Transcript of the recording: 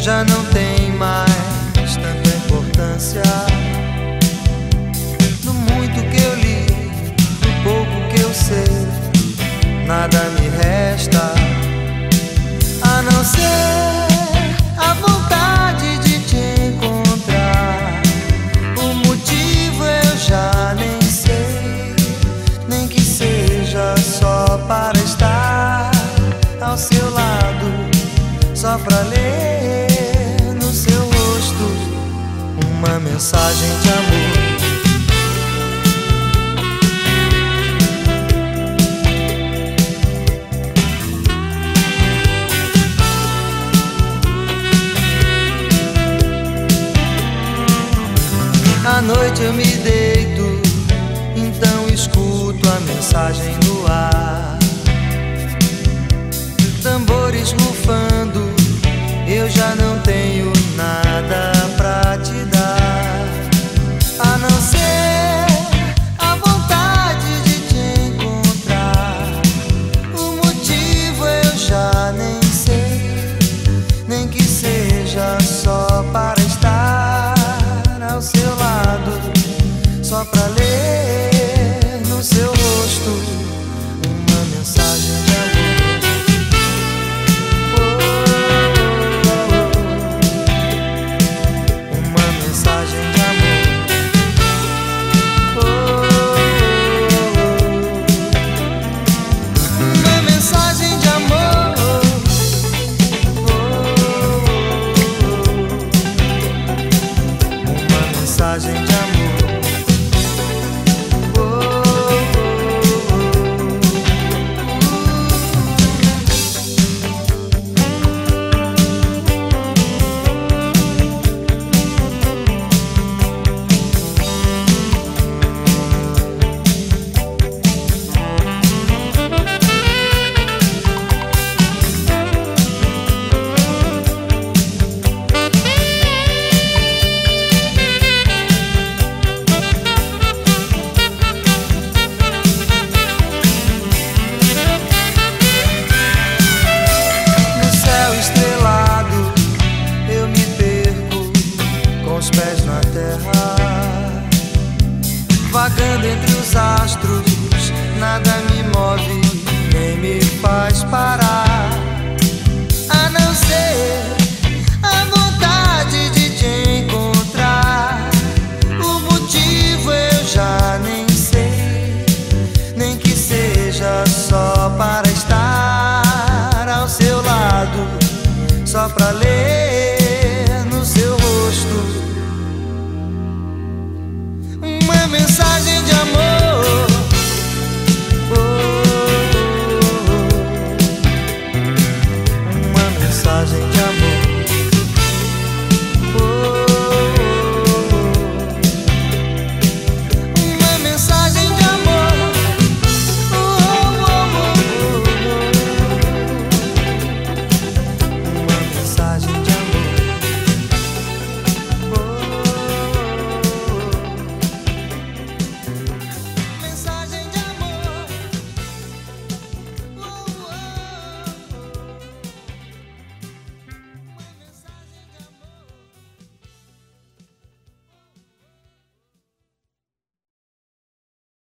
já não tem mais tanta importância. Do muito que eu li, do pouco que eu sei, nada me resta a não ser a vontade de te encontrar. O motivo eu já nem sei, nem que seja só. Uma mensagem de amor. À noite eu me deito, então escuto a mensagem no ar. Tambores mensagem de amor. Os astros, nada me move nem me faz parar. A não ser a vontade de te encontrar. O motivo eu já nem sei, nem que seja só para estar ao seu lado, só pra ler